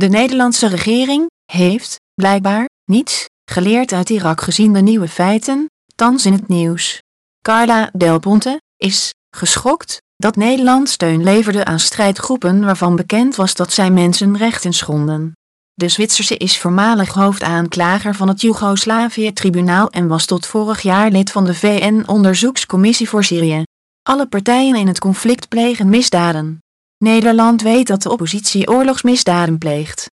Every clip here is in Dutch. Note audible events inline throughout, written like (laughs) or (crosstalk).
De Nederlandse regering heeft, blijkbaar, niets geleerd uit Irak gezien de nieuwe feiten, thans in het nieuws. Carla Del Ponte is geschokt dat Nederland steun leverde aan strijdgroepen waarvan bekend was dat zij mensenrechten schonden. De Zwitserse is voormalig hoofdaanklager van het Joegoslavië-tribunaal en was tot vorig jaar lid van de VN-onderzoekscommissie voor Syrië. Alle partijen in het conflict plegen misdaden. Nederland weet dat de oppositie oorlogsmisdaden pleegt.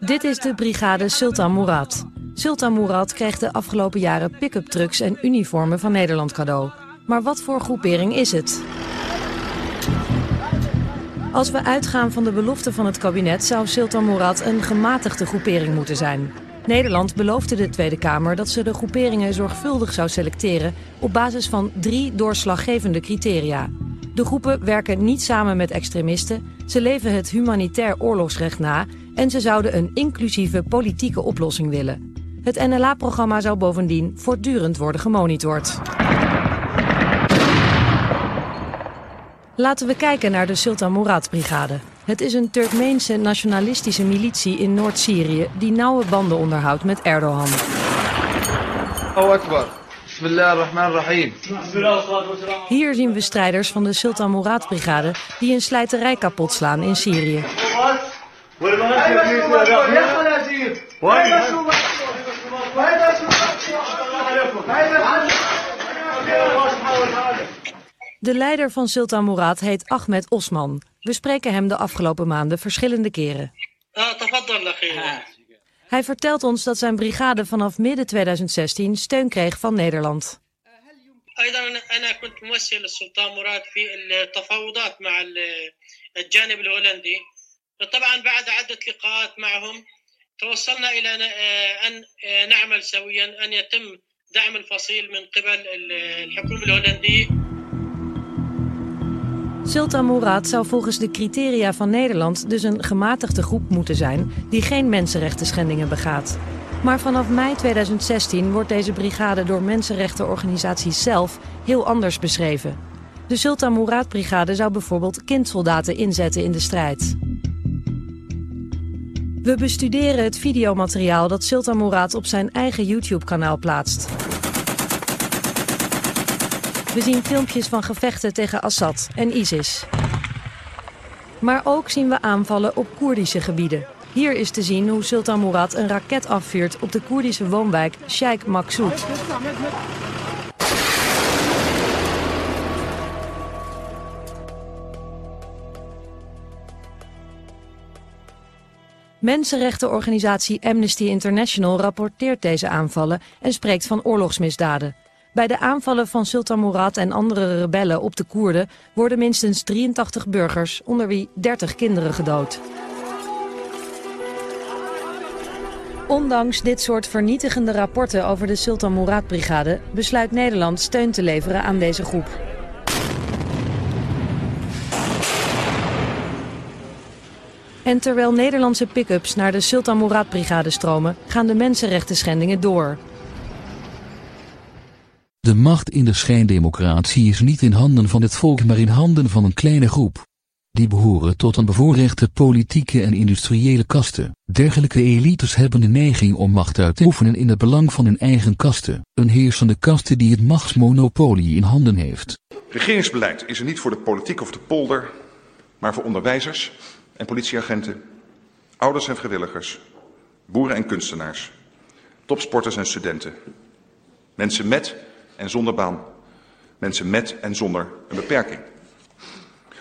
Dit is de brigade Sultan Murad. Sultan Murad kreeg de afgelopen jaren pick-up trucks en uniformen van Nederland cadeau. Maar wat voor groepering is het? Als we uitgaan van de belofte van het kabinet... zou Sultan Murad een gematigde groepering moeten zijn. Nederland beloofde de Tweede Kamer dat ze de groeperingen zorgvuldig zou selecteren... op basis van drie doorslaggevende criteria. De groepen werken niet samen met extremisten... ze leven het humanitair oorlogsrecht na... en ze zouden een inclusieve politieke oplossing willen. Het NLA-programma zou bovendien voortdurend worden gemonitord. Laten we kijken naar de Sultan Murad-brigade. Het is een Turkmeense nationalistische militie in Noord-Syrië... die nauwe banden onderhoudt met Erdogan. Hier zien we strijders van de Sultan Murad-brigade... die een slijterij kapot slaan in Syrië. De leider van Sultan Murad heet Ahmed Osman. We spreken hem de afgelopen maanden verschillende keren. Hij vertelt ons dat zijn brigade vanaf midden 2016 steun kreeg van Nederland. توصلنا إلى أن نعمل سويا أن يتم دعم الفصيل من قبل الحكومة الهولندية Sultan Murad zou volgens de criteria van Nederland dus een gematigde groep moeten zijn die geen mensenrechten schendingen begaat. Maar vanaf mei 2016 wordt deze brigade door mensenrechtenorganisaties zelf heel anders beschreven. De Sultan Murad brigade zou bijvoorbeeld kindsoldaten inzetten in de strijd. We bestuderen het videomateriaal dat Sultan Murad op zijn eigen YouTube-kanaal plaatst. We zien filmpjes van gevechten tegen Assad en ISIS. Maar ook zien we aanvallen op Koerdische gebieden. Hier is te zien hoe Sultan Murad een raket afvuurt op de Koerdische woonwijk Sheikh Maksoud. Mensenrechtenorganisatie Amnesty International rapporteert deze aanvallen en spreekt van oorlogsmisdaden. Bij de aanvallen van Sultan Murad en andere rebellen op de Koerden worden minstens 83 burgers, onder wie 30 kinderen gedood. Ondanks dit soort vernietigende rapporten over de Sultan Murad-brigade besluit Nederland steun te leveren aan deze groep. En terwijl Nederlandse pick-ups naar de Sultan Murad-brigade stromen, gaan de mensenrechten schendingen door. De macht in de schijndemocratie is niet in handen van het volk maar in handen van een kleine groep. Die behoren tot een bevoorrechte politieke en industriële kasten. Dergelijke elites hebben de neiging om macht uit te oefenen in het belang van hun eigen kasten. Een heersende kaste die het machtsmonopolie in handen heeft. Regeringsbeleid is er niet voor de politiek of de polder, maar voor onderwijzers en politieagenten, ouders en vrijwilligers, boeren en kunstenaars, topsporters en studenten, mensen met en zonder baan, mensen met en zonder een beperking.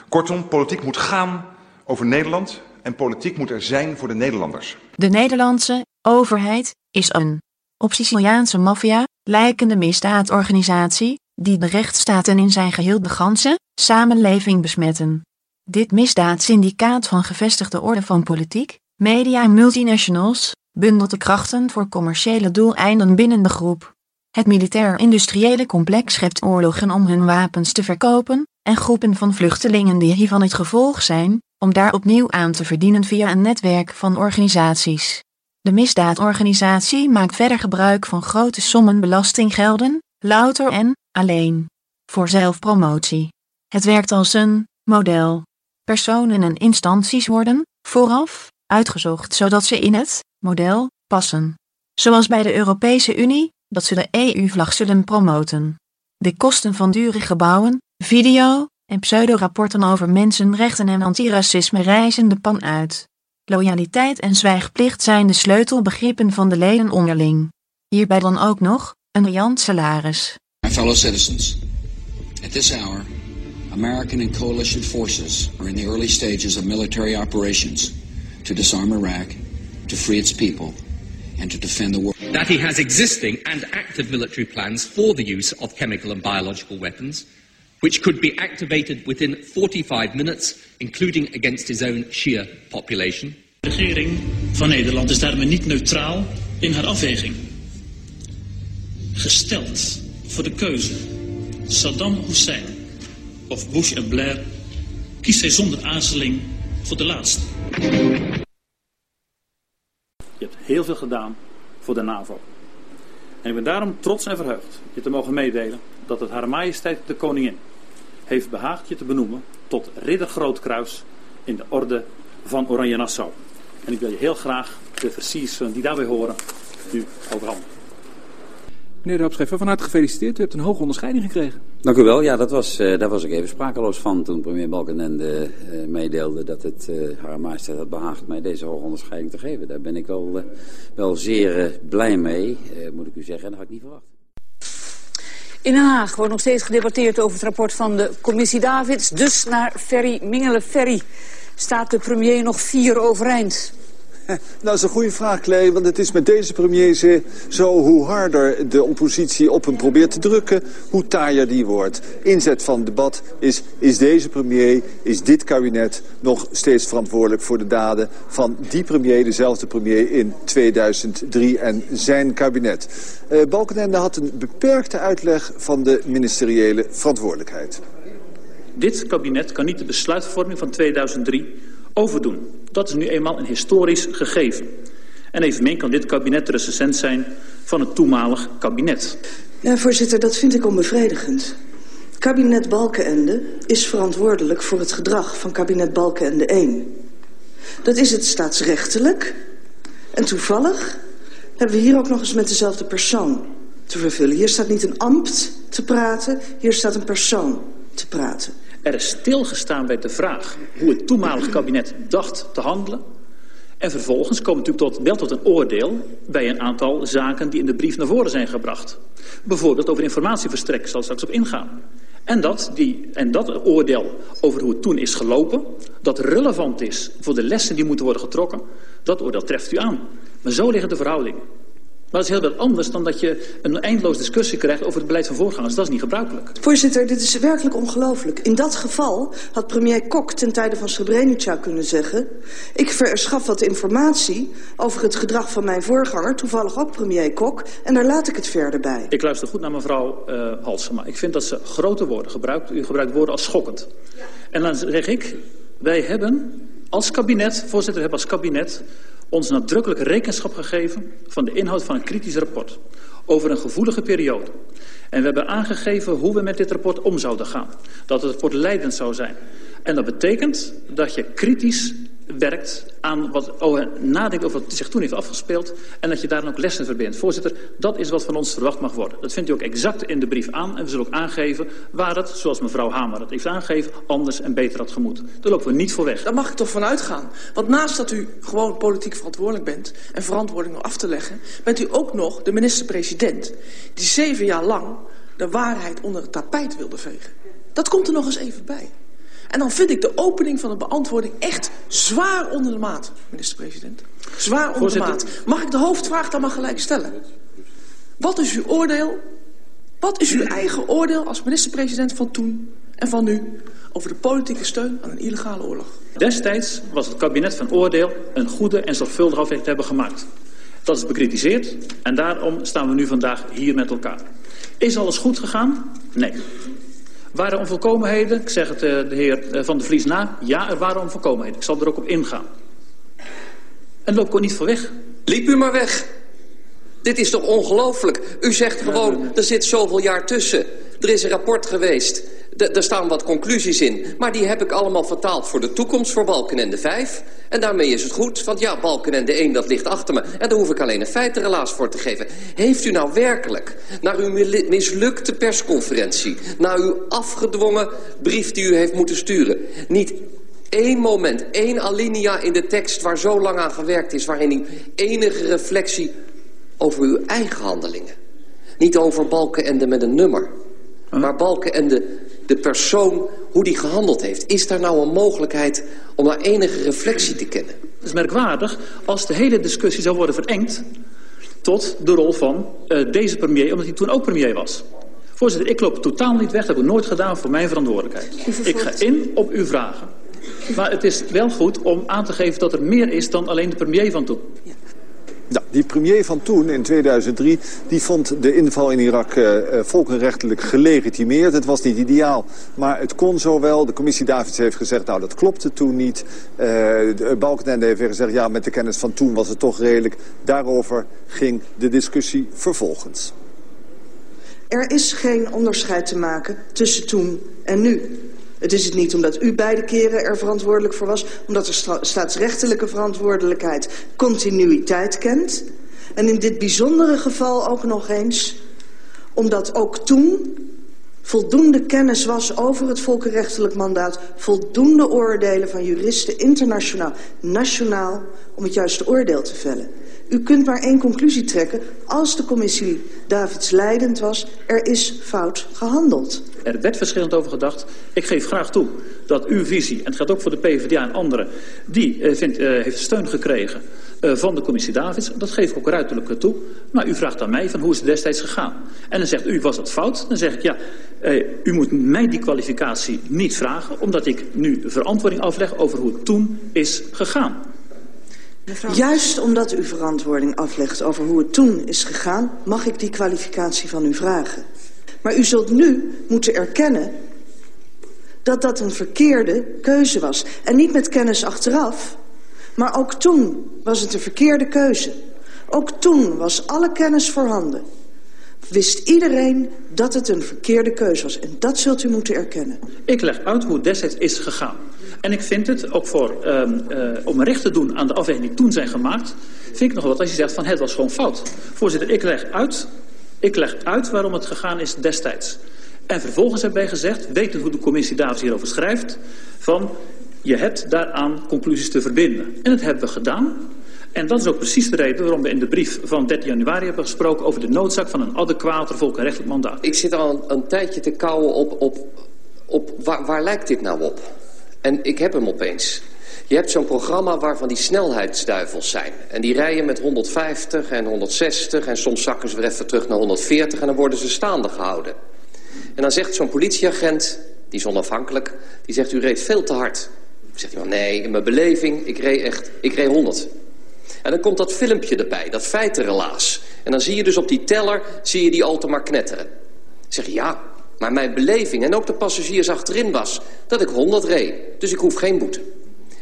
Kortom, politiek moet gaan over Nederland en politiek moet er zijn voor de Nederlanders. De Nederlandse overheid is een op Siciliaanse maffia lijkende misdaadorganisatie die de rechtsstaten in zijn geheel de ganse samenleving besmetten. Dit misdaadsyndicaat van gevestigde orde van politiek, media en multinationals bundelt de krachten voor commerciële doeleinden binnen de groep. Het militair-industriële complex schept oorlogen om hun wapens te verkopen, en groepen van vluchtelingen die hiervan het gevolg zijn, om daar opnieuw aan te verdienen via een netwerk van organisaties. De misdaadorganisatie maakt verder gebruik van grote sommen belastinggelden, louter en alleen voor zelfpromotie. Het werkt als een model. Personen en instanties worden, vooraf, uitgezocht zodat ze in het model passen. Zoals bij de Europese Unie, dat ze de EU-vlag zullen promoten. De kosten van dure gebouwen, video en pseudorapporten over mensenrechten en antiracisme reizen de pan uit. Loyaliteit en zwijgplicht zijn de sleutelbegrippen van de leden onderling. Hierbij dan ook nog een riant salaris. My fellow citizens, at this hour, American and coalition forces are in the early stages of military operations to disarm Iraq, to free its people, and to defend the world. That he has existing and active military plans for the use of chemical and biological weapons, which could be activated within 45 minutes, including against his own Shia population. De regering van Nederland is daarmee niet neutraal in haar afweging. Gesteld voor de keuze Saddam Hussein of Bush en Blair, kiest zij zonder aarzeling voor de laatste. Je hebt heel veel gedaan voor de NAVO. En ik ben daarom trots en verheugd je te mogen meedelen dat het Hare Majesteit de Koningin heeft behaagd je te benoemen tot ridder Grootkruis in de orde van Oranje Nassau. En ik wil je heel graag de versierselen die daarbij horen nu overhandigen. Meneer de Hoopscheffer, van harte gefeliciteerd. U hebt een hoge onderscheiding gekregen. Dank u wel. Ja, dat was, uh, daar was ik even sprakeloos van toen premier Balkenende uh, meedeelde dat het uh, haar majesteit had behaagd mij deze hoge onderscheiding te geven. Daar ben ik wel, wel zeer blij mee, moet ik u zeggen. En dat had ik niet verwacht. In Den Haag wordt nog steeds gedebatteerd over het rapport van de commissie Davids. Dus naar Ferry Mingelen-Ferry staat de premier nog vier overeind. Nou, (laughs) dat is een goede vraag, Clay, want het is met deze premier zo hoe harder de oppositie op hem probeert te drukken, hoe taaier die wordt. Inzet van het debat is, is deze premier, is dit kabinet nog steeds verantwoordelijk voor de daden van die premier, dezelfde premier in 2003 en zijn kabinet. Uh, Balkenende had een beperkte uitleg van de ministeriële verantwoordelijkheid. Dit kabinet kan niet de besluitvorming van 2003 overdoen. Dat is nu eenmaal een historisch gegeven. En evenmin kan dit kabinet de recensent zijn van het toenmalig kabinet. Ja, voorzitter, dat vind ik onbevredigend. Kabinet Balkenende is verantwoordelijk voor het gedrag van kabinet Balkenende 1. Dat is het staatsrechtelijk. En toevallig hebben we hier ook nog eens met dezelfde persoon te vervullen. Hier staat niet een ambt te praten, hier staat een persoon te praten. Er is stilgestaan bij de vraag hoe het toenmalig kabinet dacht te handelen. En vervolgens we natuurlijk tot, wel tot een oordeel bij een aantal zaken die in de brief naar voren zijn gebracht. Bijvoorbeeld over informatieverstrek, zal ik straks op ingaan. En dat, die, en dat oordeel over hoe het toen is gelopen, dat relevant is voor de lessen die moeten worden getrokken, dat oordeel treft u aan. Maar zo liggen de verhoudingen. Maar dat is heel wat anders dan dat je een eindeloos discussie krijgt over het beleid van voorgangers. Dat is niet gebruikelijk. Voorzitter, dit is werkelijk ongelooflijk. In dat geval had premier Kok ten tijde van Srebrenica kunnen zeggen... ik verschaf wat informatie over het gedrag van mijn voorganger, toevallig ook premier Kok... en daar laat ik het verder bij. Ik luister goed naar mevrouw uh, Halsema. Ik vind dat ze grote woorden gebruikt. U gebruikt woorden als schokkend. En dan zeg ik, wij hebben als kabinet, voorzitter, hebben als kabinet ons nadrukkelijk rekenschap gegeven van de inhoud van een kritisch rapport over een gevoelige periode. En we hebben aangegeven hoe we met dit rapport om zouden gaan. Dat het rapport leidend zou zijn. En dat betekent dat je kritisch werkt aan wat oh, nadenkt over wat zich toen heeft afgespeeld... en dat je daar dan ook lessen verbindt. Voorzitter, dat is wat van ons verwacht mag worden. Dat vindt u ook exact in de brief aan. En we zullen ook aangeven waar het, zoals mevrouw Hamer het heeft aangegeven... anders en beter had gemoet. Daar lopen we niet voor weg. Daar mag ik toch van uitgaan. Want naast dat u gewoon politiek verantwoordelijk bent... en verantwoording af te leggen... bent u ook nog de minister-president... die zeven jaar lang de waarheid onder het tapijt wilde vegen. Dat komt er nog eens even bij. En dan vind ik de opening van de beantwoording echt zwaar onder de maat, minister-president. Zwaar onder Voorzitter. de maat. Mag ik de hoofdvraag dan maar gelijk stellen? Wat is uw oordeel, wat is uw eigen oordeel als minister-president van toen en van nu... over de politieke steun aan een illegale oorlog? Destijds was het kabinet van oordeel een goede en zorgvuldige afweging te hebben gemaakt. Dat is bekritiseerd en daarom staan we nu vandaag hier met elkaar. Is alles goed gegaan? Nee. Waren onvolkomenheden? Ik zeg het uh, de heer uh, Van der Vlies na. Ja, er waren onvolkomenheden. Ik zal er ook op ingaan. En loop ik ook niet voor weg. Liep u maar weg. Dit is toch ongelooflijk? U zegt gewoon, er zit zoveel jaar tussen. Er is een rapport geweest. er staan wat conclusies in. Maar die heb ik allemaal vertaald voor de toekomst voor Balkenende 5. En daarmee is het goed. Want ja, Balkenende 1, dat ligt achter me. En daar hoef ik alleen een feitenrelaas voor te geven. Heeft u nou werkelijk, naar uw mislukte persconferentie... naar uw afgedwongen brief die u heeft moeten sturen... niet één moment, één alinea in de tekst waar zo lang aan gewerkt is... waarin u enige reflectie over uw eigen handelingen. Niet over Balkenende met een nummer. Maar Balkenende, de persoon, hoe die gehandeld heeft. Is daar nou een mogelijkheid om daar enige reflectie te kennen? Het is merkwaardig als de hele discussie zou worden verengd... tot de rol van uh, deze premier, omdat hij toen ook premier was. Voorzitter, ik loop totaal niet weg. Dat heb ik nooit gedaan voor mijn verantwoordelijkheid. Ik ga in op uw vragen. Maar het is wel goed om aan te geven dat er meer is dan alleen de premier van toen. Die premier van toen, in 2003, die vond de inval in Irak uh, volkenrechtelijk gelegitimeerd. Het was niet ideaal, maar het kon zo wel. De commissie Davids heeft gezegd, nou dat klopte toen niet. Uh, Balkenende heeft weer gezegd, ja met de kennis van toen was het toch redelijk. Daarover ging de discussie vervolgens. Er is geen onderscheid te maken tussen toen en nu. Het is het niet omdat u beide keren er verantwoordelijk voor was... omdat de staatsrechtelijke verantwoordelijkheid continuïteit kent... en in dit bijzondere geval ook nog eens... omdat ook toen voldoende kennis was over het volkenrechtelijk mandaat... voldoende oordelen van juristen internationaal, nationaal... om het juiste oordeel te vellen. U kunt maar één conclusie trekken. Als de commissie Davids leidend was, er is fout gehandeld. Er werd verschillend over gedacht. Ik geef graag toe dat uw visie, en het gaat ook voor de PvdA en anderen... die uh, vindt, uh, heeft steun gekregen uh, van de commissie Davids. Dat geef ik ook ruiterlijk toe. Maar u vraagt aan mij van hoe is het destijds gegaan. En dan zegt u, was dat fout? Dan zeg ik, ja, u moet mij die kwalificatie niet vragen... omdat ik nu verantwoording afleg over hoe het toen is gegaan. Juist omdat u verantwoording aflegt over hoe het toen is gegaan... mag ik die kwalificatie van u vragen. Maar u zult nu moeten erkennen dat dat een verkeerde keuze was. En niet met kennis achteraf, maar ook toen was het een verkeerde keuze. Ook toen was alle kennis voorhanden. Wist iedereen dat het een verkeerde keuze was. En dat zult u moeten erkennen. Ik leg uit hoe het destijds is gegaan. En ik vind het, ook voor, um, om recht te doen aan de afwegingen die toen zijn gemaakt... vind ik nog wat als je zegt van het was gewoon fout. Voorzitter, ik leg uit, ik leg uit waarom het gegaan is destijds. En vervolgens hebben wij gezegd, wetend hoe de commissie Davids hierover schrijft... van je hebt daaraan conclusies te verbinden. En dat hebben we gedaan. En dat is ook precies de reden waarom we in de brief van 13 januari hebben gesproken... over de noodzaak van een adequater volkenrechtelijk mandaat. Ik zit al een, tijdje te kauwen op, op, op waar, waar lijkt dit nou op? En ik heb hem opeens. Je hebt zo'n programma waarvan die snelheidsduivels zijn. En die rijden met 150 en 160 en soms zakken ze weer even terug naar 140... en dan worden ze staande gehouden. En dan zegt zo'n politieagent, die is onafhankelijk... die zegt, u reed veel te hard. Zegt hij, nee, in mijn beleving, ik reed echt, ik reed 100. En dan komt dat filmpje erbij, dat feitenrelaas. En dan zie je dus op die teller, zie je die auto maar knetteren. Dan zeg ja, maar mijn beleving en ook de passagiers achterin was dat ik 100 reed. Dus ik hoef geen boete.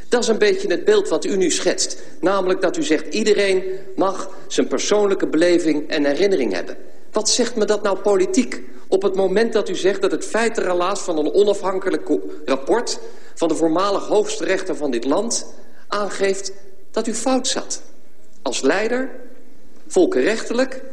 Dat is een beetje het beeld wat u nu schetst. Namelijk dat u zegt iedereen mag zijn persoonlijke beleving en herinnering hebben. Wat zegt me dat nou politiek? Op het moment dat u zegt dat het feitenrelaas van een onafhankelijk rapport... van de voormalig hoogste rechter van dit land aangeeft dat u fout zat. Als leider, volkenrechtelijk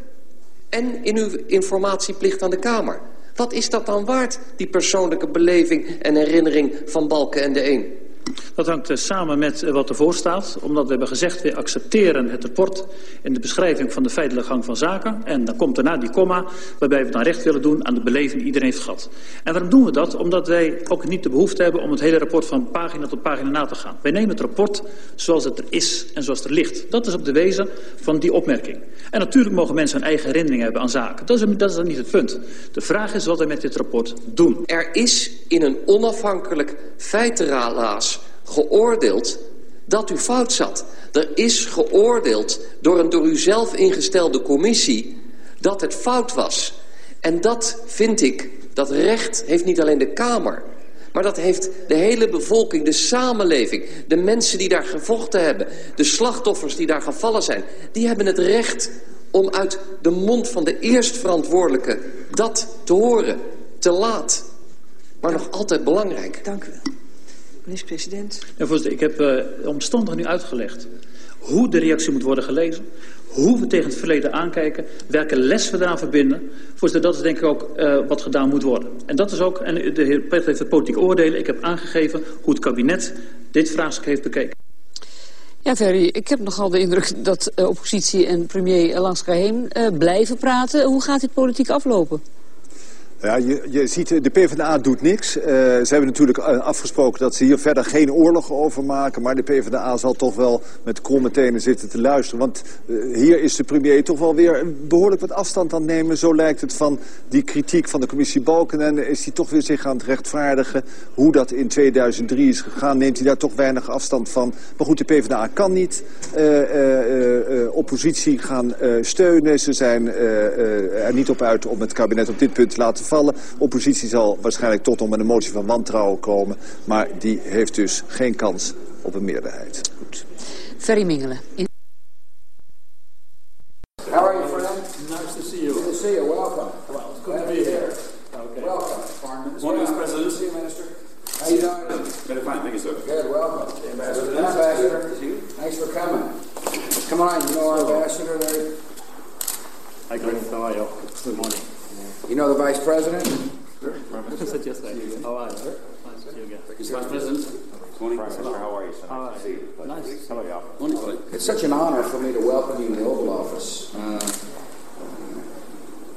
en in uw informatieplicht aan de Kamer. Wat is dat dan waard, die persoonlijke beleving en herinnering van Balken en de Een? Dat hangt eh, samen met eh, wat ervoor staat. Omdat we hebben gezegd, we accepteren het rapport in de beschrijving van de feitelijke gang van zaken. En dan komt daarna die komma, waarbij we dan recht willen doen aan de beleving die iedereen heeft gehad. En waarom doen we dat? Omdat wij ook niet de behoefte hebben om het hele rapport van pagina tot pagina na te gaan. Wij nemen het rapport zoals het er is en zoals het er ligt. Dat is op de wezen van die opmerking. En natuurlijk mogen mensen hun eigen herinnering hebben aan zaken. Dat is, dat is dan niet het punt. De vraag is wat we met dit rapport doen. Er is in een onafhankelijk feitenrelaas geoordeeld dat u fout zat. Er is geoordeeld door een door u zelf ingestelde commissie dat het fout was. En dat vind ik, dat recht heeft niet alleen de Kamer... Maar dat heeft de hele bevolking, de samenleving, de mensen die daar gevochten hebben, de slachtoffers die daar gevallen zijn, die hebben het recht om uit de mond van de eerstverantwoordelijke dat te horen. Te laat, maar nog altijd belangrijk. Dank u wel. Minister-president. Ja, voorzitter, ik heb uh, omstandig nu uitgelegd hoe de reactie moet worden gelezen, hoe we tegen het verleden aankijken, welke les we daaraan verbinden. Voorzitter, dat is denk ik ook uh, wat gedaan moet worden. En dat is ook, en de heer Pet heeft het politiek oordelen, ik heb aangegeven hoe het kabinet dit vraagstuk heeft bekeken. Ja, Ferry, ik heb nogal de indruk dat uh, oppositie en premier langs elkaar heen uh, blijven praten. Hoe gaat dit politiek aflopen? Ja, je, ziet, de PvdA doet niks. Uh, ze hebben natuurlijk afgesproken dat ze hier verder geen oorlog over maken. Maar de PvdA zal toch wel met kromme tenen zitten te luisteren. Want hier is de premier toch wel weer behoorlijk wat afstand aan nemen. Zo lijkt het van die kritiek van de commissie Balkenende. Is hij toch weer zich aan het rechtvaardigen. Hoe dat in 2003 is gegaan, neemt hij daar toch weinig afstand van. Maar goed, de PvdA kan niet oppositie gaan steunen. Ze zijn er niet op uit om het kabinet op dit punt te laten vallen. Oppositie zal waarschijnlijk tot om een motie van wantrouwen komen. Maar die heeft dus geen kans op een meerderheid. Goed. Ferry Mingelen. In... How are you, friend? Nice to see you. Good to see you. Welcome. Well, it's good to be here. Okay. Welcome, Foreign Minister. Morning, Mr. President. See you, Minister. How you doing? Very fine, thank you, sir. Good, welcome. The Ambassador. The Ambassador. Thanks for coming. Come on, you know our ambassador there. Hi, Greg. How are you? Good morning. You know the Vice President? Sure. Such as that. How are you? Nice to see you again. Mr. Vice President. Morning. How are you, sir? Are you? Nice. How are you? Wonderful. It's such an honor for me to welcome you in the Oval Office. Uh,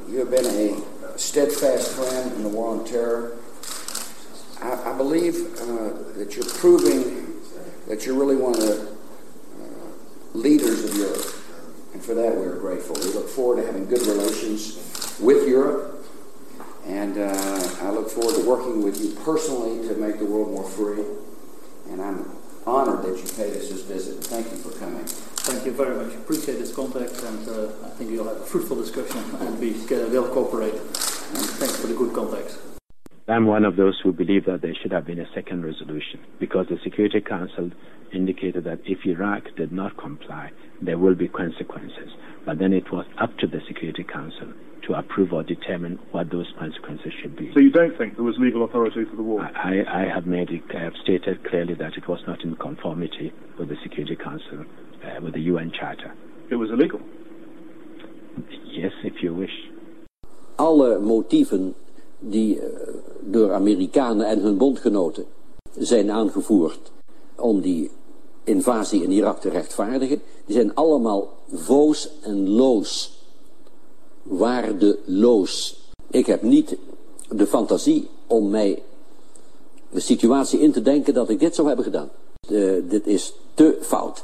you have been a steadfast friend in the war on terror. I, I believe uh, that you're proving that you're really one of the uh, leaders of Europe. And for that, we're grateful. We look forward to having good relations with Europe. And uh, I look forward to working with you personally to make the world more free. And I'm honored that you paid us this visit. Thank you for coming. Thank you very much. Appreciate this contact, and uh, I think you'll have a fruitful discussion, and we will cooperate. And thanks for the good contact. I'm one of those who believe that there should have been a second resolution because the Security Council indicated that if Iraq did not comply, there will be consequences. But then it was up to the Security Council to approve or determine what those consequences should be. So you don't think there was legal authority for the war? I, I have made it, I have stated clearly that it was not in conformity with the Security Council, uh, with the UN Charter. It was illegal? Yes, if you wish. Alle motieven die uh, door Amerikanen en hun bondgenoten zijn aangevoerd om die invasie in Irak te rechtvaardigen, die zijn allemaal voos en loos waardeloos. Ik heb niet de fantasie om mij de situatie in te denken dat ik dit zou hebben gedaan. Dit is te fout.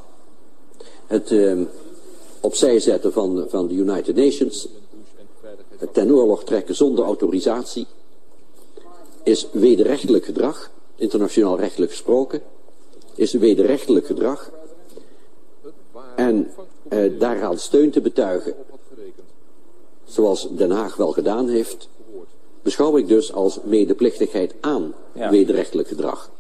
Het uh, opzij zetten van, van de United Nations, ten oorlog trekken zonder autorisatie, is wederrechtelijk gedrag, internationaal rechtelijk gesproken, is wederrechtelijk gedrag. En uh, daaraan steun te betuigen zoals Den Haag wel gedaan heeft, beschouw ik dus als medeplichtigheid aan ja. wederrechtelijk gedrag.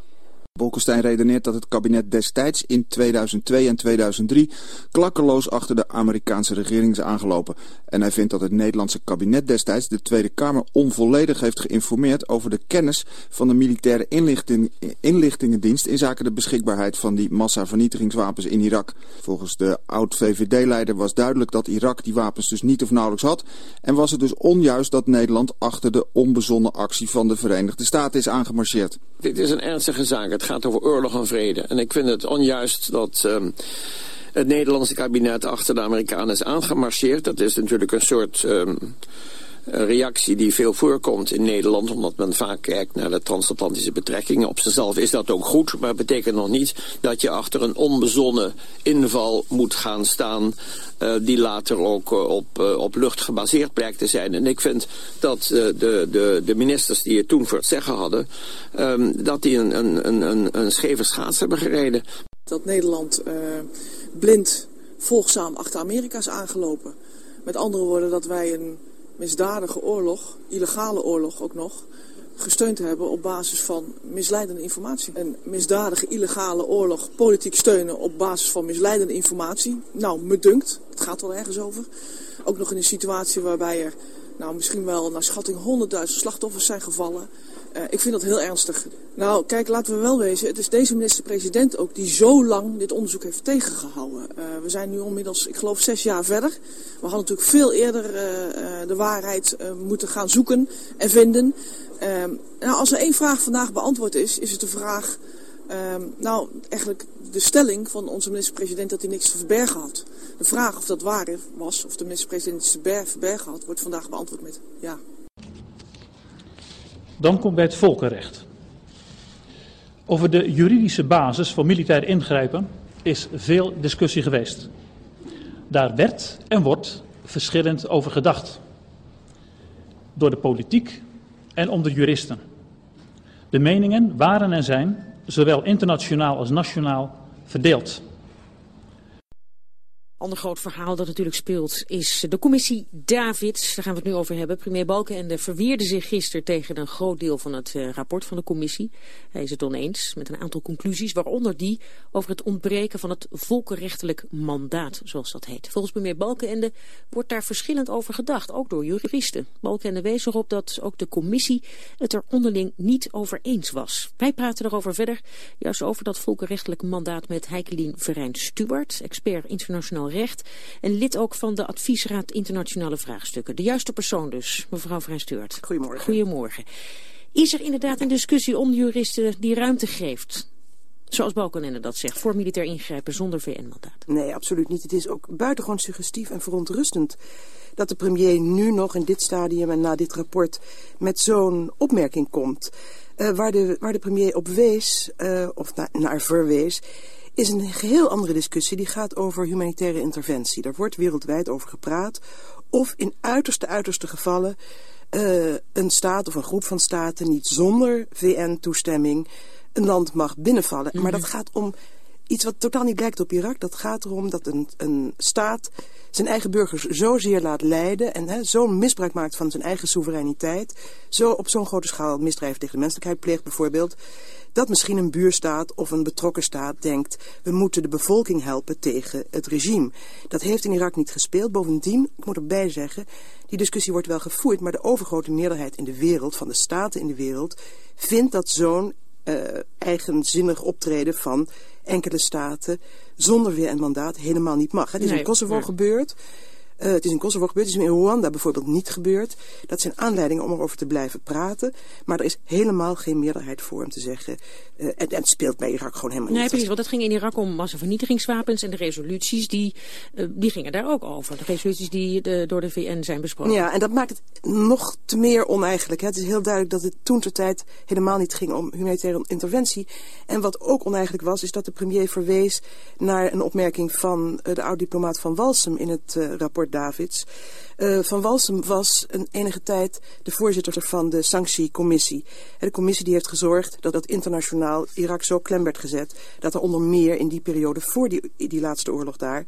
Bolkestein redeneert dat het kabinet destijds in 2002 en 2003 klakkeloos achter de Amerikaanse regering is aangelopen. En hij vindt dat het Nederlandse kabinet destijds de Tweede Kamer onvolledig heeft geïnformeerd over de kennis van de militaire inlichting, inlichtingendienst in zaken de beschikbaarheid van die massavernietigingswapens in Irak. Volgens de oud-VVD-leider was duidelijk dat Irak die wapens dus niet of nauwelijks had. En was het dus onjuist dat Nederland achter de onbezonnen actie van de Verenigde Staten is aangemarcheerd. Dit is een ernstige zaak. Het gaat over oorlog en vrede. En ik vind het onjuist dat um, het Nederlandse kabinet achter de Amerikanen is aangemarcheerd. Dat is natuurlijk een soort um, reactie die veel voorkomt in Nederland... omdat men vaak kijkt naar de transatlantische betrekkingen. Op zichzelf is dat ook goed, maar betekent nog niet... dat je achter een onbezonnen inval moet gaan staan... Uh, die later ook uh, op, uh, op lucht gebaseerd blijkt te zijn. En ik vind dat de, de, de ministers die het toen voor het zeggen hadden... Um, dat die een, een, een, een scheve schaats hebben gereden. Dat Nederland blind volgzaam achter Amerika is aangelopen. Met andere woorden dat wij een misdadige oorlog, illegale oorlog ook nog, gesteund hebben op basis van misleidende informatie. Een misdadige, illegale oorlog politiek steunen op basis van misleidende informatie. Nou, me dunkt, het gaat wel ergens over. Ook nog in een situatie waarbij er nou, misschien wel naar schatting 100.000 slachtoffers zijn gevallen. Uh, ik vind dat heel ernstig. Nou, kijk, laten we wel wezen. Het is deze minister-president ook die zo lang dit onderzoek heeft tegengehouden. Uh, we zijn nu onmiddels, ik geloof, zes jaar verder. We hadden natuurlijk veel eerder uh, de waarheid moeten gaan zoeken en vinden. nou, als er één vraag vandaag beantwoord is, is het de vraag... nou, eigenlijk de stelling van onze minister-president dat hij niks te verbergen had. De vraag of dat waar was, of de minister-president iets te verbergen had, wordt vandaag beantwoord met ja. Dan komt bij het volkenrecht. Over de juridische basis voor militair ingrijpen is veel discussie geweest. Daar werd en wordt verschillend over gedacht. Door de politiek en onder juristen. De meningen waren en zijn, zowel internationaal als nationaal, verdeeld. Ander groot verhaal dat natuurlijk speelt is de commissie Davids. Daar gaan we het nu over hebben. Premier Balkenende verweerde zich gisteren tegen een groot deel van het uh, rapport van de commissie. Hij is het oneens met een aantal conclusies, waaronder die over het ontbreken van het volkenrechtelijk mandaat, zoals dat heet. Volgens premier Balkenende wordt daar verschillend over gedacht, ook door juristen. Balkenende wees erop dat ook de commissie het er onderling niet over eens was. Wij praten erover verder, juist over dat volkenrechtelijk mandaat met Heikelien Verijn-Stuart, expert internationaal recht en lid ook van de adviesraad internationale vraagstukken. De juiste persoon dus, mevrouw Vrijn Stuart. Goedemorgen. Goedemorgen. Is er inderdaad een discussie om juristen die ruimte geeft Zoals Balkenende dat zegt, voor militair ingrijpen zonder VN-mandaat. Nee, absoluut niet. Het is ook buitengewoon suggestief en verontrustend dat de premier nu nog in dit stadium en na dit rapport met zo'n opmerking komt. Uh, waar, de, waar de premier op wees, uh, of na, naar verwees, is een geheel andere discussie. Die gaat over humanitaire interventie. Daar wordt wereldwijd over gepraat. Of in uiterste, uiterste gevallen uh, een staat of een groep van staten niet zonder VN-toestemming een land mag binnenvallen. Maar dat mhm. gaat om iets wat totaal niet lijkt op Irak. Dat gaat erom dat een, een staat zijn eigen burgers zozeer laat lijden... en zo'n misbruik maakt van zijn eigen soevereiniteit... zo op zo'n grote schaal misdrijven tegen de menselijkheid pleegt bijvoorbeeld... dat misschien een buurstaat of een betrokken staat denkt... we moeten de bevolking helpen tegen het regime. Dat heeft in Irak niet gespeeld. Bovendien, ik moet erbij zeggen, die discussie wordt wel gevoerd... maar de overgrote meerderheid in de wereld, van de staten in de wereld... vindt dat zo'n uh, eigenzinnig optreden van enkele staten zonder weer een mandaat helemaal niet mag. Het is nee, in Kosovo nee. gebeurd. Uh, het is in Kosovo gebeurd, het is in Rwanda bijvoorbeeld niet gebeurd. Dat zijn aanleidingen om erover te blijven praten. Maar er is helemaal geen meerderheid voor om te zeggen... Uh, en, en, het speelt bij Irak gewoon helemaal nee, niet. Nee, precies, want het ging in Irak om massavernietigingswapens... en de resoluties die, uh, die gingen daar ook over. De resoluties die de, door de VN zijn besproken. Ja, en dat maakt het nog te meer oneigenlijk. Hè. Het is heel duidelijk dat het toen ter tijd helemaal niet ging om humanitaire interventie. En wat ook oneigenlijk was, is dat de premier verwees... naar een opmerking van de oud-diplomaat Van Walsum in het rapport Davids. Uh, van Walsum was een enige tijd de voorzitter van de sanctiecommissie. De commissie die heeft gezorgd dat dat internationaal Irak zo klem werd gezet... dat er onder meer in die periode voor die, die laatste oorlog daar...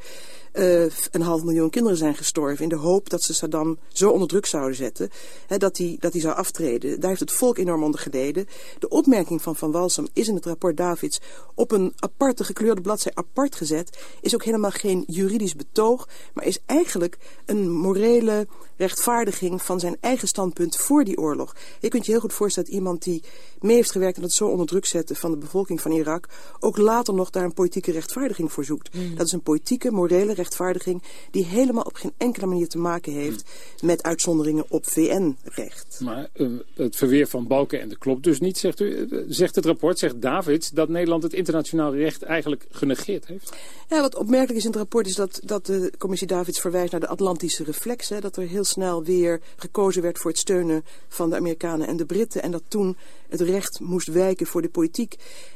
Uh, een half miljoen kinderen zijn gestorven... in de hoop dat ze Saddam zo onder druk zouden zetten... Hè, dat hij dat zou aftreden. Daar heeft het volk enorm onder geleden. De opmerking van Van Walsum is in het rapport Davids... op een aparte gekleurde bladzij apart gezet... is ook helemaal geen juridisch betoog... maar is eigenlijk een morele rechtvaardiging van zijn eigen standpunt voor die oorlog. Je kunt je heel goed voorstellen dat iemand die mee heeft gewerkt... en het zo onder druk zetten van de bevolking van Irak... ook later nog daar een politieke rechtvaardiging voor zoekt. Mm. Dat is een politieke, morele rechtvaardiging die helemaal op geen enkele manier te maken heeft met uitzonderingen op VN-recht. Maar uh, het verweer van Balken en de klopt dus niet, zegt u. Uh, zegt het rapport, zegt Davids, dat Nederland het internationaal recht eigenlijk genegeerd heeft? Ja, wat opmerkelijk is in het rapport is dat, dat de commissie Davids verwijst naar de Atlantische reflex. Hè, dat er heel snel weer gekozen werd voor het steunen van de Amerikanen en de Britten. En dat toen het recht moest wijken voor de politiek.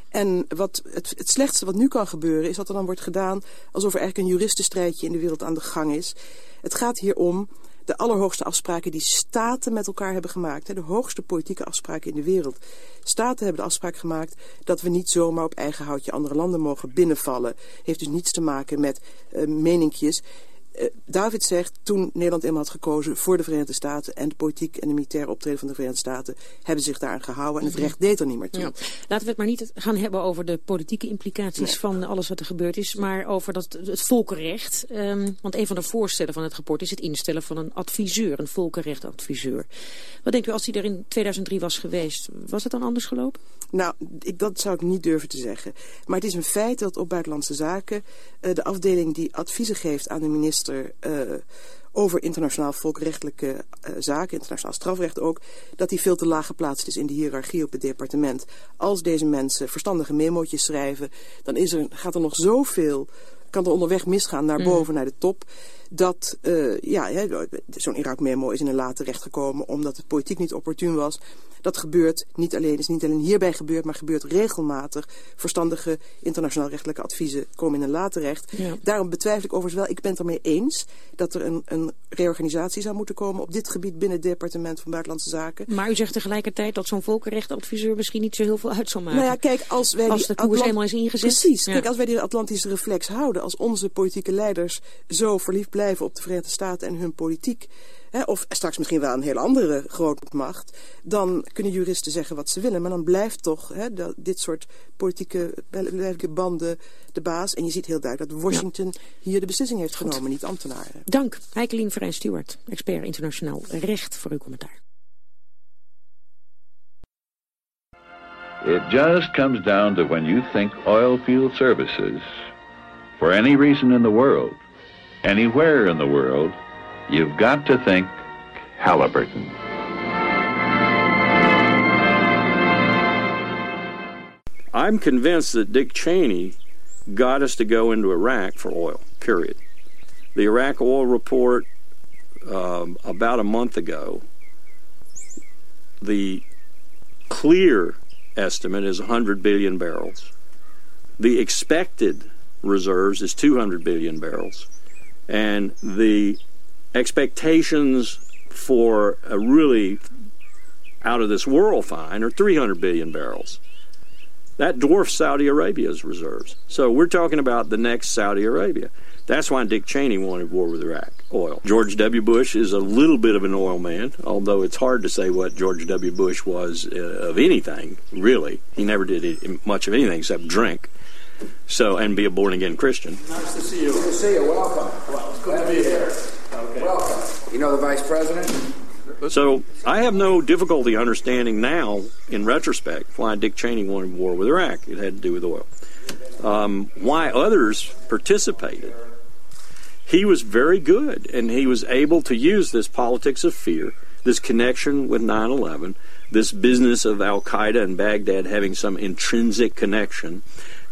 En wat het, het slechtste wat nu kan gebeuren is dat er dan wordt gedaan alsof er eigenlijk een juristenstrijdje in de wereld aan de gang is. Het gaat hier om de allerhoogste afspraken die staten met elkaar hebben gemaakt. De hoogste politieke afspraken in de wereld. Staten hebben de afspraak gemaakt dat we niet zomaar op eigen houtje andere landen mogen binnenvallen. Heeft dus niets te maken met uh, meninkjes Uh, David zegt, toen Nederland eenmaal had gekozen voor de Verenigde Staten... en de politiek en de militaire optreden van de Verenigde Staten... hebben zich daaraan gehouden en het recht deed er niet meer toe. Ja. Laten we het maar niet gaan hebben over de politieke implicaties nee. van alles wat er gebeurd is... maar over dat, het volkenrecht. Um, want een van de voorstellen van het rapport is het instellen van een adviseur... een volkenrechtadviseur. Wat denkt u, als die er in 2003 was geweest, was het dan anders gelopen? Nou, ik, dat zou ik niet durven te zeggen. Maar het is een feit dat op Buitenlandse Zaken... Uh, de afdeling die adviezen geeft aan de minister... Uh, over internationaal volkrechtelijke uh, zaken, internationaal strafrecht ook, dat die veel te laag geplaatst is in de hiërarchie op het departement. Als deze mensen verstandige memootjes schrijven, dan is er, gaat er nog zoveel, kan er onderweg misgaan naar boven, mm. naar de top dat uh, ja, zo'n Irak-memo is in een later recht gekomen omdat het politiek niet opportun was. Dat gebeurt niet alleen, is niet alleen hierbij gebeurd, maar gebeurt regelmatig. Verstandige internationaal rechtelijke adviezen komen in een later recht. Ja. Daarom betwijfel ik overigens wel, ik ben het ermee eens dat er een, een reorganisatie zou moeten komen op dit gebied binnen het departement van Buitenlandse Zaken. Maar u zegt tegelijkertijd dat zo'n volkenrechtadviseur misschien niet zo heel veel uit zal maken. Nou ja, kijk, als wij als de koers Atlant eenmaal is ingezet. Precies, ja. kijk, als wij die Atlantische reflex houden, als onze politieke leiders zo verliefd blijven op de Verenigde Staten en hun politiek hè, of straks misschien wel een heel andere grootmacht, dan kunnen juristen zeggen wat ze willen. Maar dan blijft toch hè, dat, dit soort politieke banden de baas. En je ziet heel duidelijk dat Washington ja. hier de beslissing heeft genomen, Goed. niet ambtenaren. Dank, Heikelien Vrij-Stewart, expert internationaal recht, voor uw commentaar. It just comes down to when you think oil field services, for any reason in the world, anywhere in the world, you've got to think Halliburton. I'm convinced that Dick Cheney got us to go into Iraq for oil, period. The Iraq oil report um, about a month ago, the clear estimate is 100 billion barrels. The expected reserves is 200 billion barrels. And the expectations for a really out of this world find are 300 billion barrels. That dwarfs Saudi Arabia's reserves. So we're talking about the next Saudi Arabia. That's why Dick Cheney wanted war with Iraq, oil. George W. Bush is a little bit of an oil man, although it's hard to say what George W. Bush was uh, of anything, really. He never did much of anything except drink. So, and be a born again Christian. Nice to see you. Good to see you. Welcome. Well, it's good to be here. Okay. Welcome. You know the Vice President? So I have no difficulty understanding now, in retrospect, why Dick Cheney wanted war with Iraq. It had to do with oil. Um, why others participated. He was very good, and he was able to use this politics of fear, this connection with 9 11, this business of Al Qaeda and Baghdad having some intrinsic connection,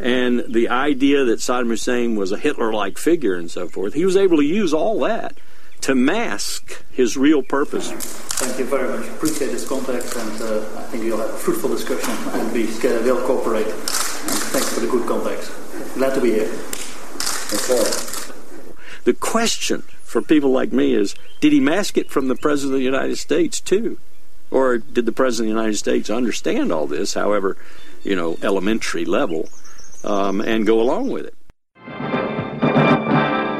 and the idea that Saddam Hussein was a Hitler like figure and so forth. He was able to use all that to mask his real purpose. Thank you very much. Appreciate this contact, and uh, I think we'll have a fruitful discussion, and we will cooperate. And thanks for the good context. Glad to be here. Yes. The question for people like me is did he mask it from the President of the United States, too? Or did the President of the United States understand all this, however, you know, elementary level, um, and go along with it?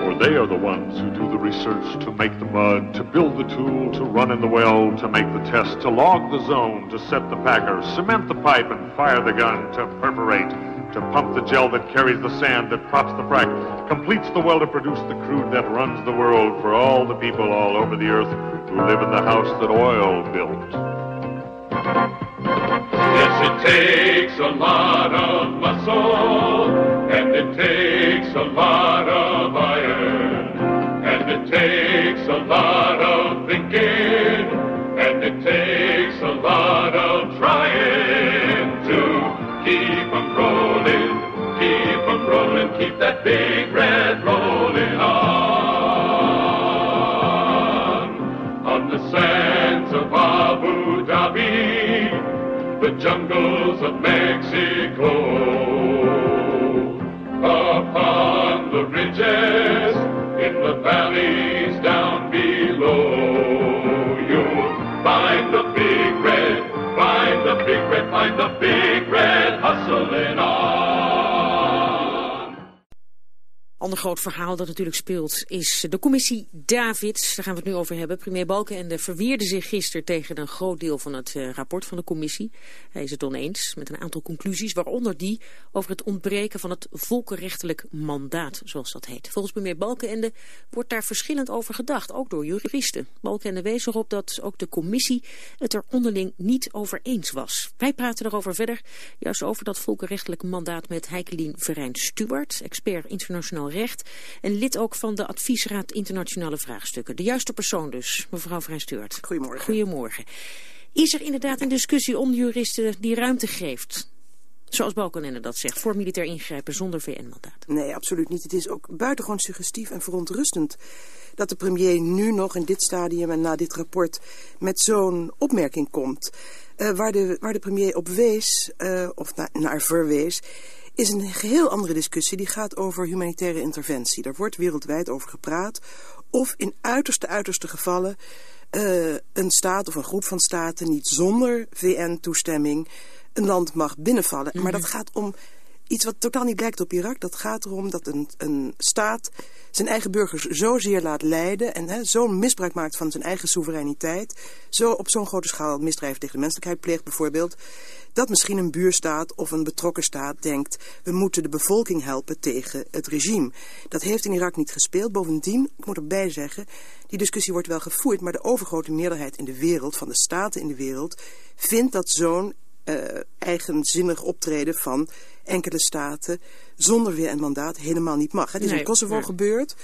For they are the ones who do the research to make the mud, to build the tool, to run in the well, to make the test, to log the zone, to set the packer, cement the pipe and fire the gun, to perforate, to pump the gel that carries the sand, that props the frac, completes the well to produce the crude that runs the world for all the people all over the earth who live in the house that oil built. Yes, it takes a lot of muscle, and it takes a lot of iron, and it takes a lot of thinking, and it takes a lot of trying to keep them rolling, keep them rolling, keep that big red rolling on. On the sands of Abu Dhabi, jungles of Mexico. Upon the ridges, in the valleys down below, you'll find the big red, find the big red, find the big red Ander groot verhaal dat natuurlijk speelt is de commissie Davids. Daar gaan we het nu over hebben. Premier Balkenende verweerde zich gisteren tegen een groot deel van het uh, rapport van de commissie. Hij is het oneens met een aantal conclusies, waaronder die over het ontbreken van het volkenrechtelijk mandaat, zoals dat heet. Volgens premier Balkenende wordt daar verschillend over gedacht, ook door juristen. Balkenende wees erop dat ook de commissie het er onderling niet over eens was. Wij praten erover verder, juist over dat volkenrechtelijk mandaat met Heikelien Verijn-Stuart, expert internationaal recht en lid ook van de Adviesraad Internationale Vraagstukken. De juiste persoon dus, mevrouw Verijn-Stuart. Goedemorgen. Goedemorgen. Is er inderdaad een discussie onder juristen die ruimte geeft Zoals Balkenende dat zegt, voor militair ingrijpen zonder VN-mandaat. Nee, absoluut niet. Het is ook buitengewoon suggestief en verontrustend dat de premier nu nog in dit stadium en na dit rapport met zo'n opmerking komt. Uh, waar, de, waar de premier op wees, uh, of na, naar verwees, is een geheel andere discussie. Die gaat over humanitaire interventie. Daar wordt wereldwijd over gepraat. Of in uiterste, uiterste gevallen uh, een staat of een groep van staten niet zonder VN-toestemming een land mag binnenvallen. Mm -hmm. Maar dat gaat om iets wat totaal niet lijkt op Irak. Dat gaat erom dat een, een staat zijn eigen burgers zozeer laat lijden... en zo'n misbruik maakt van zijn eigen soevereiniteit... zo op zo'n grote schaal misdrijven tegen de menselijkheid pleegt bijvoorbeeld... dat misschien een buurstaat of een betrokken staat denkt... we moeten de bevolking helpen tegen het regime. Dat heeft in Irak niet gespeeld. Bovendien, ik moet erbij zeggen, die discussie wordt wel gevoerd... maar de overgrote meerderheid in de wereld, van de staten in de wereld... vindt dat zo'n uh, eigenzinnig optreden van enkele staten zonder weer een mandaat helemaal niet mag. Het is nee, in Kosovo nee. gebeurd.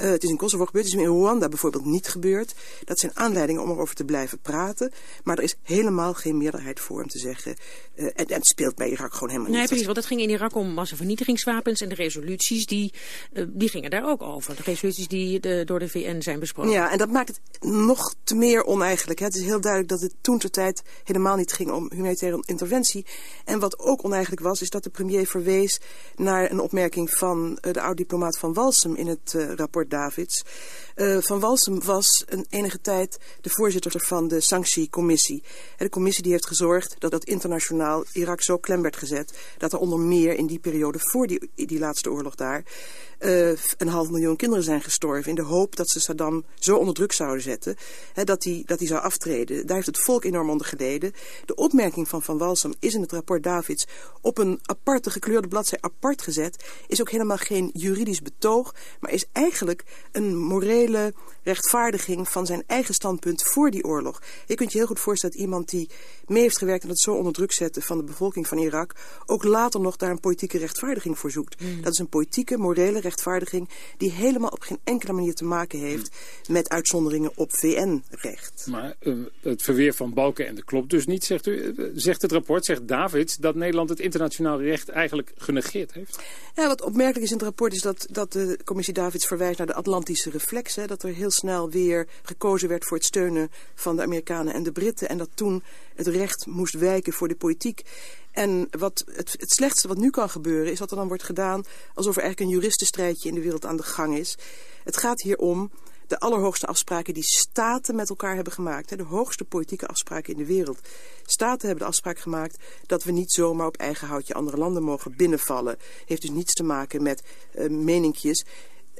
Uh, het is in Kosovo gebeurd, het is in Rwanda bijvoorbeeld niet gebeurd. Dat zijn aanleidingen om erover te blijven praten. Maar er is helemaal geen meerderheid voor om te zeggen... Uh, en, en, het speelt bij Irak gewoon helemaal nee, niet. precies, want het ging in Irak om massavernietigingswapens... en de resoluties die, uh, die gingen daar ook over. De resoluties die de, door de VN zijn besproken. Ja, en dat maakt het nog te meer oneigenlijk. Hè. Het is heel duidelijk dat het toen ter tijd helemaal niet ging om humanitaire interventie. En wat ook oneigenlijk was, is dat de premier verwees... naar een opmerking van de oud-diplomaat van Walsum in het rapport Davids. Uh, van Walsum was een enige tijd de voorzitter van de sanctiecommissie. De commissie die heeft gezorgd dat dat internationaal Irak zo klem werd gezet... dat er onder meer in die periode voor die laatste oorlog daar... Uh, een half miljoen kinderen zijn gestorven... in de hoop dat ze Saddam zo onder druk zouden zetten... Hè, dat hij dat zou aftreden. Daar heeft het volk enorm onder geleden. De opmerking van Van Walsum is in het rapport Davids... op een aparte gekleurde bladzij apart gezet. Is ook helemaal geen juridisch betoog... maar is eigenlijk een morele rechtvaardiging van zijn eigen standpunt voor die oorlog. Je kunt je heel goed voorstellen dat iemand die mee heeft gewerkt... aan het zo onder druk zetten van de bevolking van Irak... ook later nog daar een politieke rechtvaardiging voor zoekt. Mm. Dat is een politieke, morele rechtvaardiging... die helemaal op geen enkele manier te maken heeft... Mm. met uitzonderingen op VN-recht. Maar uh, het verweer van Balken en de klopt dus niet, zegt u. Zegt het rapport, zegt Davids... dat Nederland het internationaal recht eigenlijk genegeerd heeft? Ja, wat opmerkelijk is in het rapport is dat, dat de commissie Davids verwijst naar de Atlantische reflex. Hè, dat er heel snel weer gekozen werd voor het steunen van de Amerikanen en de Britten. En dat toen het recht moest wijken voor de politiek. En wat het, het slechtste wat nu kan gebeuren is dat er dan wordt gedaan alsof er eigenlijk een juristenstrijdje in de wereld aan de gang is. Het gaat hier om de allerhoogste afspraken die staten met elkaar hebben gemaakt. De hoogste politieke afspraken in de wereld. Staten hebben de afspraak gemaakt dat we niet zomaar op eigen houtje andere landen mogen binnenvallen. Heeft dus niets te maken met uh, meninkjes.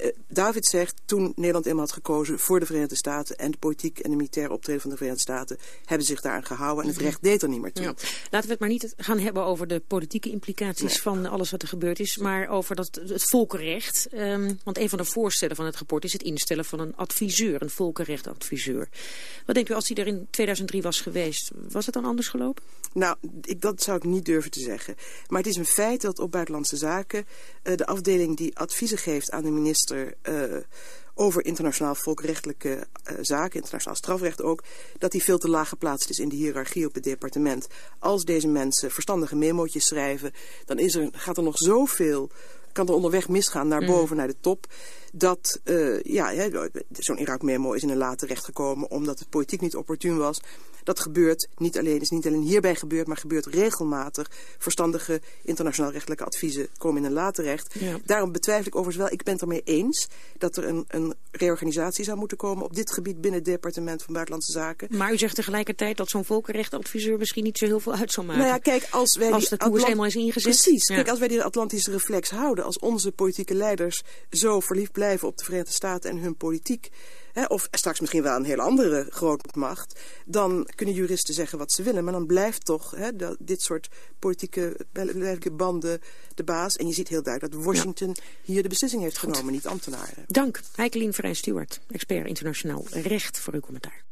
Uh, David zegt, toen Nederland eenmaal had gekozen voor de Verenigde Staten... en de politiek en de militaire optreden van de Verenigde Staten... hebben zich daaraan gehouden en het recht deed er niet meer toe. Ja. Laten we het maar niet gaan hebben over de politieke implicaties nee. van alles wat er gebeurd is... maar over dat, het volkenrecht. Um, want een van de voorstellen van het rapport is het instellen van een adviseur... een volkenrechtadviseur. Wat denkt u, als die er in 2003 was geweest... was het dan anders gelopen? Nou, ik, dat zou ik niet durven te zeggen. Maar het is een feit dat op Buitenlandse Zaken... Uh, de afdeling die adviezen geeft aan de minister uh, over internationaal volkrechtelijke uh, zaken, internationaal strafrecht ook, dat die veel te laag geplaatst is in de hiërarchie op het departement. Als deze mensen verstandige memootjes schrijven, dan is er, gaat er nog zoveel kan er onderweg misgaan naar boven, mm. naar de top. Dat uh, ja, zo'n Irak-memo is in een later recht gekomen omdat het politiek niet opportun was. Dat gebeurt niet alleen, is niet alleen hierbij gebeurd, maar gebeurt regelmatig. Verstandige internationaal rechtelijke adviezen komen in een later recht. Ja. Daarom betwijfel ik overigens wel, ik ben het ermee eens dat er een, een reorganisatie zou moeten komen op dit gebied binnen het departement van Buitenlandse Zaken. Maar u zegt tegelijkertijd dat zo'n volkenrechtadviseur misschien niet zo heel veel uit zou maken. Nou ja, kijk, als wij als de koers eenmaal is ingezet. Precies, kijk, als wij die Atlantische reflex houden, als onze politieke leiders zo verliefd blijven op de Verenigde Staten en hun politiek, hè, of straks misschien wel een heel andere grootmacht, dan kunnen juristen zeggen wat ze willen. Maar dan blijft toch hè, dat, dit soort politieke, politieke banden de baas. En je ziet heel duidelijk dat Washington hier de beslissing heeft genomen, niet ambtenaren. Dank, Heikelien Vrij Stewart, expert internationaal recht, voor uw commentaar.